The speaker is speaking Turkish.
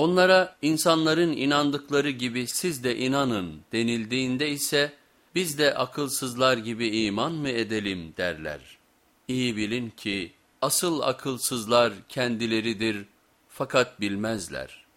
Onlara insanların inandıkları gibi siz de inanın denildiğinde ise biz de akılsızlar gibi iman mı edelim derler. İyi bilin ki asıl akılsızlar kendileridir fakat bilmezler.''